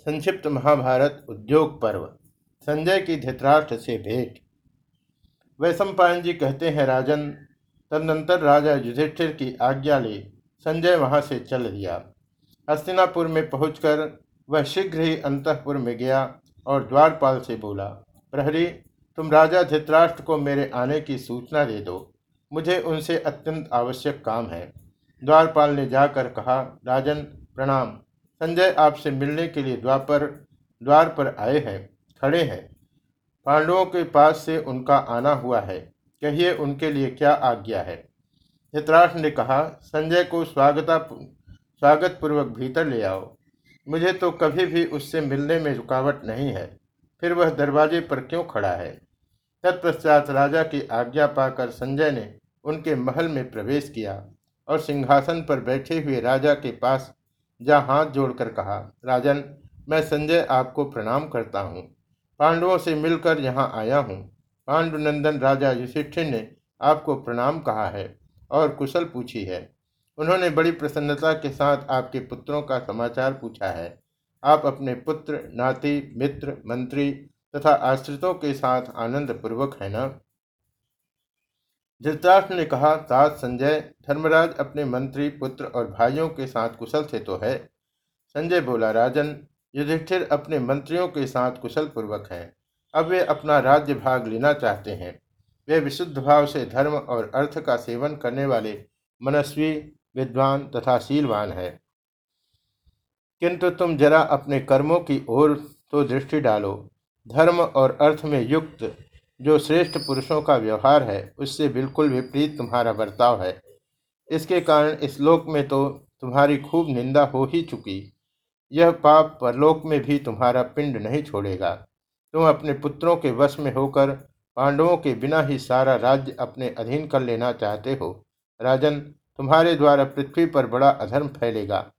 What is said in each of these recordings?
संक्षिप्त महाभारत उद्योग पर्व, संजय की धृतराष्ट्र से भेंट। वैशंपायन जी कहते हैं, राजन, तदनंतर राजा युधिष्ठिर की आज्ञा ले, संजय वहाँ से चल दिया। हस्तिनापुर में पहुंचकर वह शीघ्र ही अंतपुर में गया और द्वारपाल से बोला, प्रहरी, तुम राजा धृतराष्ट्र को मेरे आने की सूचना दे दो। मुझे उनसे अत्यंत आवश्यक काम है। द्वारपाल ने जाकर कहा, राजन, प्रणाम। संजय आपसे मिलने के लिए द्वापर द्वार पर आए हैं, खड़े हैं। पांडवों के पास से उनका आना हुआ है। कहिए उनके लिए क्या आज्ञा है? धृतराष्ट्र ने कहा, संजय को स्वागता स्वागत पूर्वक भीतर ले आओ। मुझे तो कभी भी उससे मिलने में रुकावट नहीं है। फिर वह दरवाजे पर क्यों खड़ा है? तत्पश्चात राजा की आज्ञा पाकर संजय ने उनके महल में प्रवेश किया और सिंहासन पर बैठे हुए राजा के पास जा हाथ जोड़कर कहा, राजन, मैं संजय आपको प्रणाम करता हूँ। पांडवों से मिलकर यहाँ आया हूँ। पांडुनंदन राजा युधिष्ठिर ने आपको प्रणाम कहा है और कुशल पूछी है। उन्होंने बड़ी प्रसन्नता के साथ आपके पुत्रों का समाचार पूछा है। आप अपने पुत्र, नाती, मित्र, मंत्री तथा आश्रितों के साथ आनंद पूर्वक है ना? धृतराष्ट्र ने कहा तात संजय, धर्मराज अपने मंत्री, पुत्र और भाइयों के साथ कुशल थे तो है। संजय बोला, राजन, युधिष्ठिर अपने मंत्रियों के साथ कुशल पूर्वक हैं। अब वे अपना राज्य भाग लेना चाहते हैं। वे विशुद्ध भाव से धर्म और अर्थ का सेवन करने वाले मनस्वी, विद्वान तथा शीलवान है। किंतु तुम जरा अपने कर्मों की ओर तो दृष्टि डालो। धर्म और अर्थ में युक्त जो श्रेष्ठ पुरुषों का व्यवहार है, उससे बिल्कुल विपरीत तुम्हारा बर्ताव है। इसके कारण इस लोक में तो तुम्हारी खूब निंदा हो ही चुकी। यह पाप परलोक में भी तुम्हारा पिंड नहीं छोड़ेगा। तुम अपने पुत्रों के वश में होकर पांडवों के बिना ही सारा राज्य अपने अधीन कर लेना चाहते हो। राजन, तुम्हारे द्वारा पृथ्वी पर बड़ा अधर्म फैलेगा।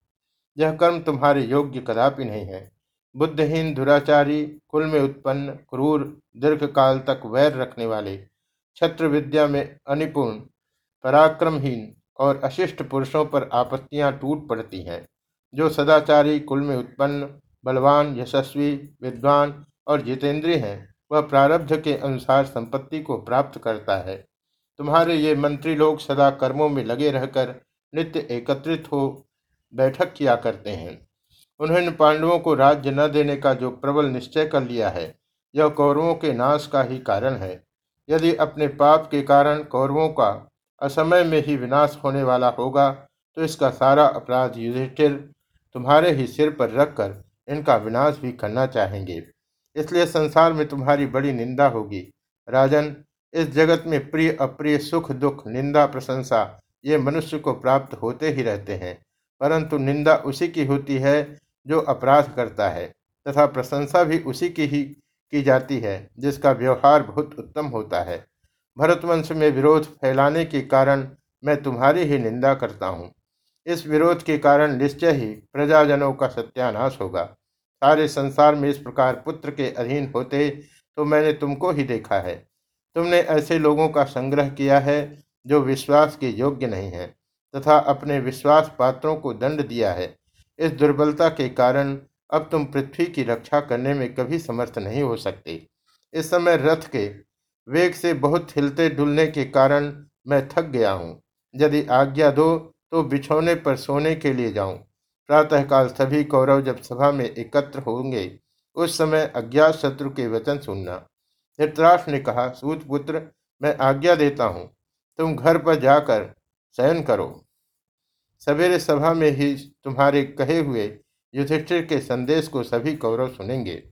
यह कर्म तुम्हारे योग्य कदापि नहीं है। बुद्धहीन, दुराचारी, कुल में उत्पन्न, क्रूर दीर्घ काल तक वैर रखने वाले, छत्र विद्या में अनिपुण, पराक्रमहीन और अशिष्ट पुरुषों पर आपत्तियाँ टूट पड़ती हैं, जो सदाचारी, कुल में उत्पन्न, बलवान, यशस्वी, विद्वान और जितेंद्रिय हैं, वह प्रारब्ध के अनुसार संपत्ति को प्राप्त करता है। तुम्हारे ये मंत्री लोग सदा कर्मों में लगे रहकर नित्य एकत्रित हो बैठक किया करते हैं। उन्होंने पांडवों को राज्य न देने का जो प्रबल निश्चय कर लिया है, यह कौरवों के नाश का ही कारण है। यदि अपने पाप के कारण कौरवों का असमय में ही विनाश होने वाला होगा तो इसका सारा अपराध युधिष्ठिर तुम्हारे ही सिर पर रखकर इनका विनाश भी करना चाहेंगे। इसलिए संसार में तुम्हारी बड़ी निंदा होगी। राजन, इस जगत में प्रिय अप्रिय सुख दुख निंदा प्रशंसा ये मनुष्य को प्राप्त होते ही रहते हैं, परंतु निंदा उसी की होती है जो अपराध करता है तथा प्रशंसा भी उसी की ही की जाती है, जिसका व्यवहार बहुत उत्तम होता है। भरतवंश में विरोध फैलाने के कारण मैं तुम्हारी ही निंदा करता हूँ। इस विरोध के कारण निश्चय ही प्रजाजनों का सत्यानाश होगा। सारे संसार में इस प्रकार पुत्र के अधीन होते तो मैंने तुमको ही देखा है। तुमने ऐसे लोगों का संग्रह किया है जो विश्वास के योग्य नहीं है, तथा अपने विश्वास पात्रों को दंड दिया है। इस दुर्बलता के कारण अब तुम पृथ्वी की रक्षा करने में कभी समर्थ नहीं हो सकते। इस समय रथ के वेग से बहुत हिलते डुलने के कारण मैं थक गया हूँ। यदि आज्ञा दो तो बिछौने पर सोने के लिए जाऊँ। प्रातःकाल सभी कौरव जब सभा में एकत्र होंगे, उस समय अज्ञात शत्रु के वचन सुनना। धृतराष्ट्र ने कहा सूतपुत्र मैं आज्ञा देता हूँ। तुम घर पर जाकर शयन करो। सवेरे सभा में ही तुम्हारे कहे हुए युधिष्ठिर के संदेश को सभी कौरव सुनेंगे।